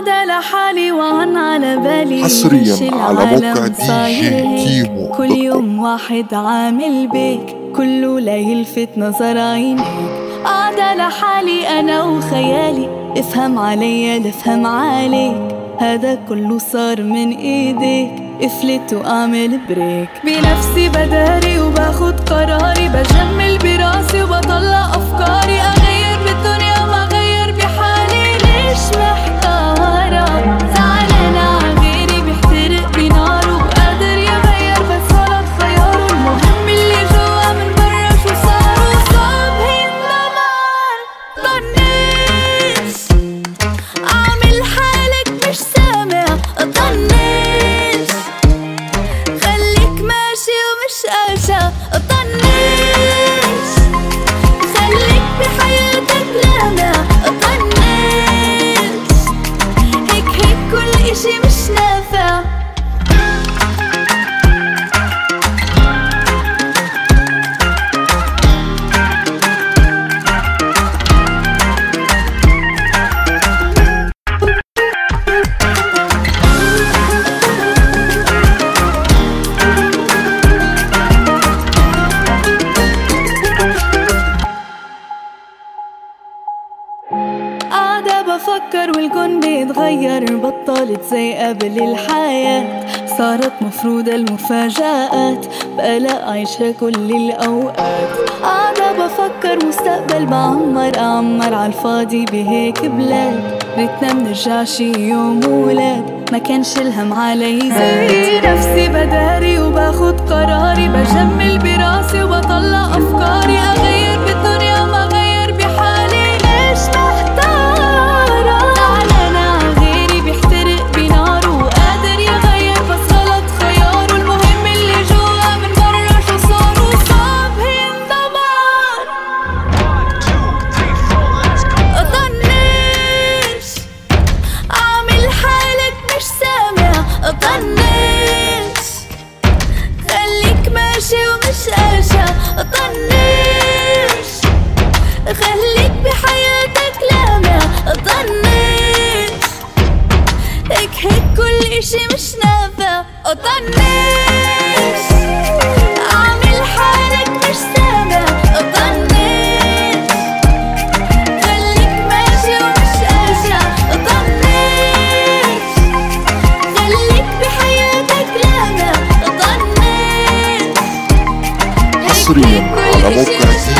قاعدة لحالي وعن على بالي. حصرياً على موقع دي جي. كيمو كل يوم واحد عامل بيك. كله لا يلفت نظر عينيك. قاعدة لحالي أنا وخيالي. افهم عليا لافهم عليك. هذا كله صار من إيديك. افلت وأعمل break. بنفسي بداري وباخد قراري. بجمل براسي وبطلع أفكاري. أغير مش بفكر والكون بيتغير بطلت زي قبل الحياة. صارت مفروضة المفاجآت بقلق عايشة كل الأوقات. قاعدة بفكر مستقبل بعمر أعمر عالفاضي بهيك بلاد. ريتنا شي يوم ولاد ما كانش الهم علي زي نفسي بداري وباخد قراري بجمل ماشي ومش قاشا طنش خليك بحياتك لامع طنش هيك هيك كل إشي مش نافع. طنش сырыми, а